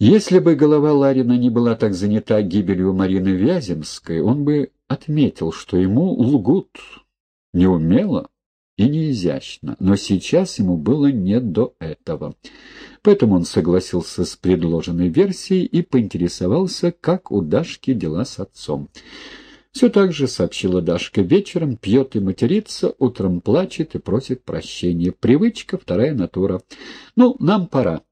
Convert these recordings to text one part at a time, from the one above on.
Если бы голова Ларина не была так занята гибелью Марины Вяземской, он бы отметил, что ему лгут неумело и неизящно, но сейчас ему было не до этого. Поэтому он согласился с предложенной версией и поинтересовался, как у Дашки дела с отцом. Все так же, сообщила Дашка, вечером пьет и матерится, утром плачет и просит прощения. Привычка, вторая натура. Ну, нам пора.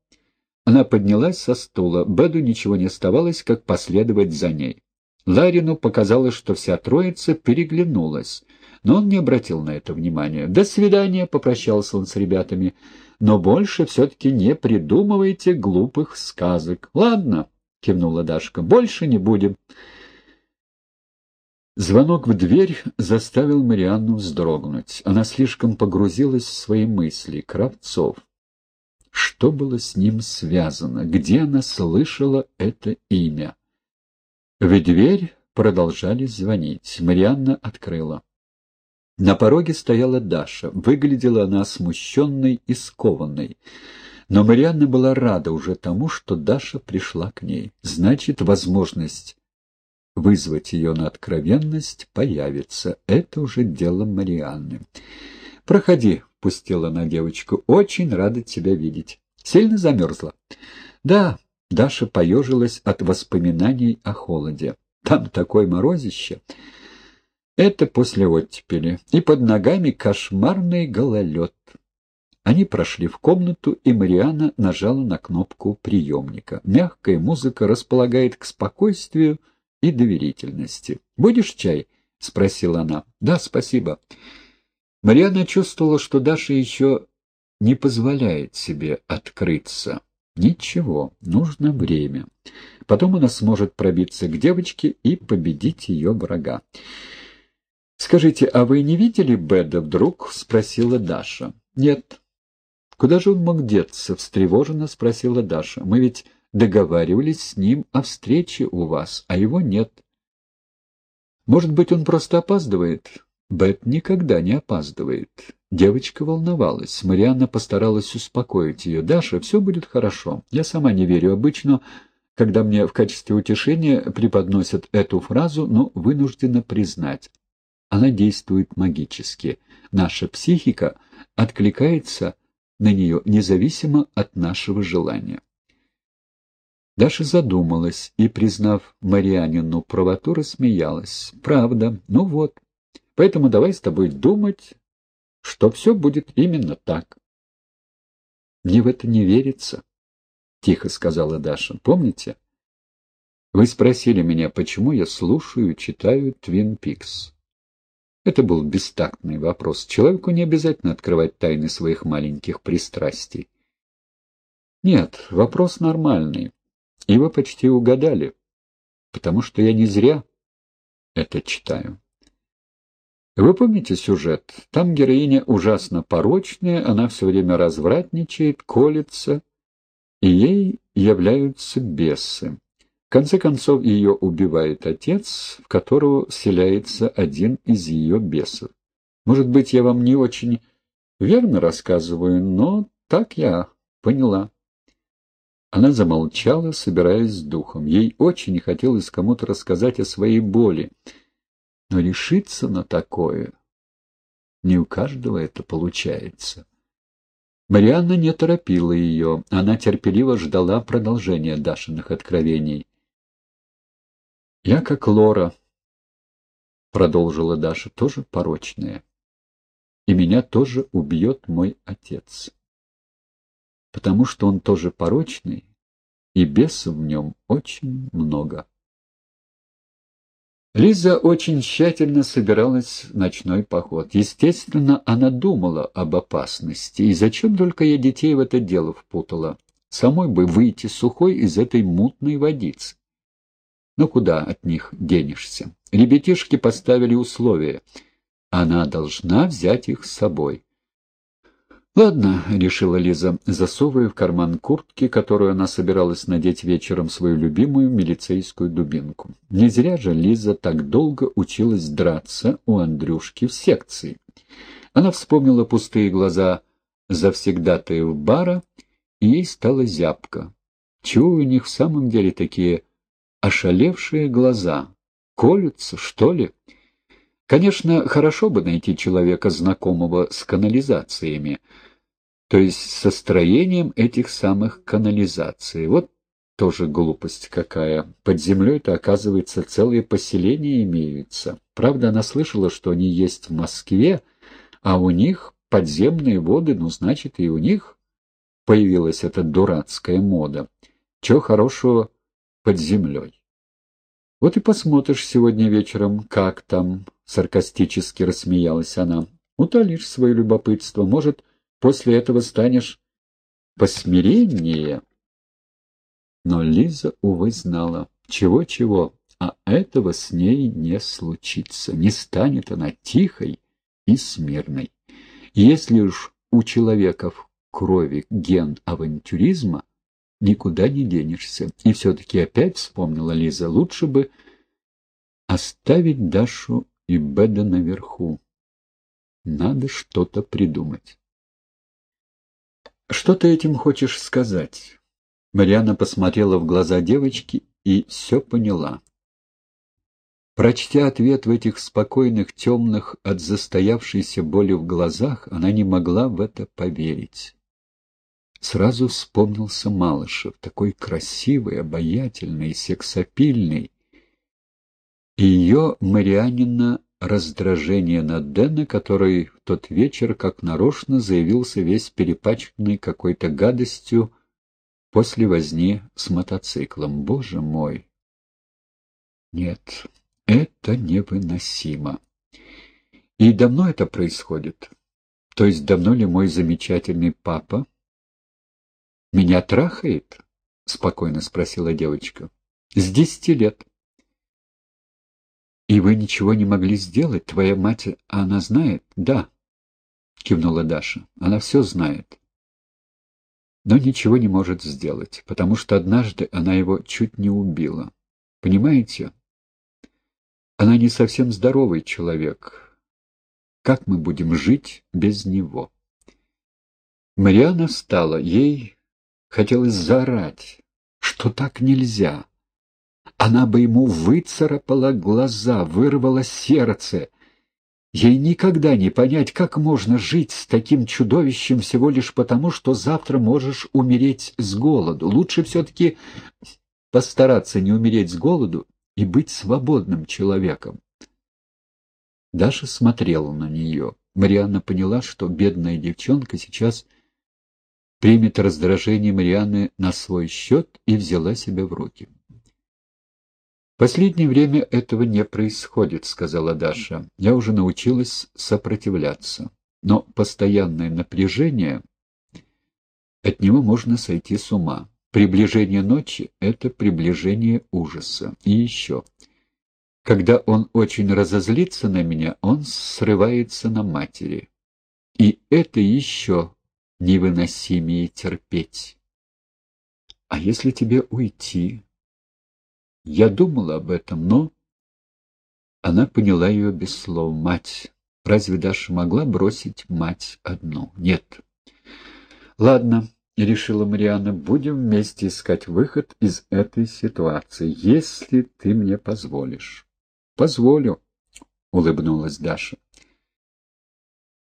Она поднялась со стула. Беду ничего не оставалось, как последовать за ней. Ларину показалось, что вся троица переглянулась, но он не обратил на это внимания. «До свидания», — попрощался он с ребятами, — «но больше все-таки не придумывайте глупых сказок». «Ладно», — кивнула Дашка, — «больше не будем». Звонок в дверь заставил Марианну вздрогнуть. Она слишком погрузилась в свои мысли. Кравцов. Что было с ним связано? Где она слышала это имя? В дверь продолжали звонить. Марианна открыла. На пороге стояла Даша. Выглядела она смущенной и скованной. Но Марианна была рада уже тому, что Даша пришла к ней. Значит, возможность вызвать ее на откровенность появится. Это уже дело Марианны. «Проходи», — пустила она девочку. «Очень рада тебя видеть. Сильно замерзла?» «Да», Даша поежилась от воспоминаний о холоде. Там такое морозище. Это после оттепели. И под ногами кошмарный гололед. Они прошли в комнату, и Мариана нажала на кнопку приемника. Мягкая музыка располагает к спокойствию и доверительности. «Будешь чай?» — спросила она. «Да, спасибо». Мариана чувствовала, что Даша еще не позволяет себе открыться. Ничего, нужно время. Потом она сможет пробиться к девочке и победить ее врага. «Скажите, а вы не видели Беда вдруг?» — спросила Даша. «Нет». «Куда же он мог деться?» — встревоженно спросила Даша. «Мы ведь договаривались с ним о встрече у вас, а его нет». «Может быть, он просто опаздывает?» Бет никогда не опаздывает. Девочка волновалась. Марианна постаралась успокоить ее. «Даша, все будет хорошо. Я сама не верю. Обычно, когда мне в качестве утешения преподносят эту фразу, но вынуждена признать. Она действует магически. Наша психика откликается на нее независимо от нашего желания». Даша задумалась и, признав Марианину правоту, рассмеялась. «Правда. Ну вот, Поэтому давай с тобой думать, что все будет именно так. Мне в это не верится, — тихо сказала Даша. Помните? Вы спросили меня, почему я слушаю и читаю «Твин Пикс». Это был бестактный вопрос. Человеку не обязательно открывать тайны своих маленьких пристрастий. Нет, вопрос нормальный. И вы почти угадали, потому что я не зря это читаю. Вы помните сюжет? Там героиня ужасно порочная, она все время развратничает, колется, и ей являются бесы. В конце концов, ее убивает отец, в которого вселяется один из ее бесов. Может быть, я вам не очень верно рассказываю, но так я поняла. Она замолчала, собираясь с духом. Ей очень хотелось кому-то рассказать о своей боли, но решиться на такое не у каждого это получается. Марианна не торопила ее, она терпеливо ждала продолжения Дашиных откровений. «Я как Лора», — продолжила Даша, — «тоже порочная, и меня тоже убьет мой отец, потому что он тоже порочный, и бесов в нем очень много». Лиза очень тщательно собиралась в ночной поход. Естественно, она думала об опасности. И зачем только я детей в это дело впутала? Самой бы выйти сухой из этой мутной водицы. Но куда от них денешься? Ребятишки поставили условия. Она должна взять их с собой. «Ладно», — решила Лиза, засовывая в карман куртки, которую она собиралась надеть вечером, свою любимую милицейскую дубинку. Не зря же Лиза так долго училась драться у Андрюшки в секции. Она вспомнила пустые глаза завсегдатаев бара, и ей стало зябко. Чего у них в самом деле такие ошалевшие глаза? Колются, что ли? Конечно, хорошо бы найти человека, знакомого с канализациями, то есть со строением этих самых канализаций. Вот тоже глупость какая. Под землей-то, оказывается, целые поселения имеются. Правда, она слышала, что они есть в Москве, а у них подземные воды, ну, значит, и у них появилась эта дурацкая мода. Чего хорошего под землей? Вот и посмотришь сегодня вечером, как там, — саркастически рассмеялась она. Утолишь свое любопытство. Может, после этого станешь посмиреннее. Но Лиза, увы, знала. Чего-чего, а этого с ней не случится. Не станет она тихой и смирной. Если уж у человека в крови ген авантюризма, никуда не денешься. И все-таки опять вспомнила Лиза, лучше бы оставить Дашу и Беда наверху. Надо что-то придумать. «Что ты этим хочешь сказать?» Мариана посмотрела в глаза девочки и все поняла. Прочтя ответ в этих спокойных, темных, от застоявшейся боли в глазах, она не могла в это поверить. Сразу вспомнился Малышев, такой красивый, обаятельный, сексапильный. И ее Марианина раздражение на Дэна, который в тот вечер, как нарочно, заявился весь перепачканный какой-то гадостью после возни с мотоциклом. Боже мой! Нет, это невыносимо. И давно это происходит? То есть давно ли мой замечательный папа меня трахает? — спокойно спросила девочка. — С десяти лет. «И вы ничего не могли сделать? Твоя мать, она знает?» «Да», — кивнула Даша. «Она все знает. Но ничего не может сделать, потому что однажды она его чуть не убила. Понимаете? Она не совсем здоровый человек. Как мы будем жить без него?» Мариана встала. Ей хотелось заорать, что так нельзя. Она бы ему выцарапала глаза, вырвала сердце. Ей никогда не понять, как можно жить с таким чудовищем всего лишь потому, что завтра можешь умереть с голоду. Лучше все-таки постараться не умереть с голоду и быть свободным человеком. Даша смотрела на нее. Марианна поняла, что бедная девчонка сейчас примет раздражение Марианны на свой счет и взяла себя в руки. «Последнее время этого не происходит», — сказала Даша. «Я уже научилась сопротивляться. Но постоянное напряжение, от него можно сойти с ума. Приближение ночи — это приближение ужаса. И еще. Когда он очень разозлится на меня, он срывается на матери. И это еще невыносимее терпеть. А если тебе уйти?» Я думала об этом, но... Она поняла ее без слов. Мать. Разве Даша могла бросить мать одну? Нет. Ладно, решила Марианна, будем вместе искать выход из этой ситуации, если ты мне позволишь. Позволю, улыбнулась Даша.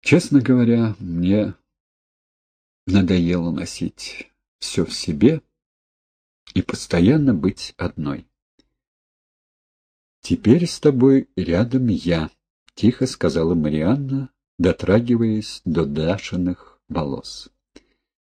Честно говоря, мне надоело носить все в себе и постоянно быть одной. «Теперь с тобой рядом я», — тихо сказала Марианна, дотрагиваясь до Дашиных волос.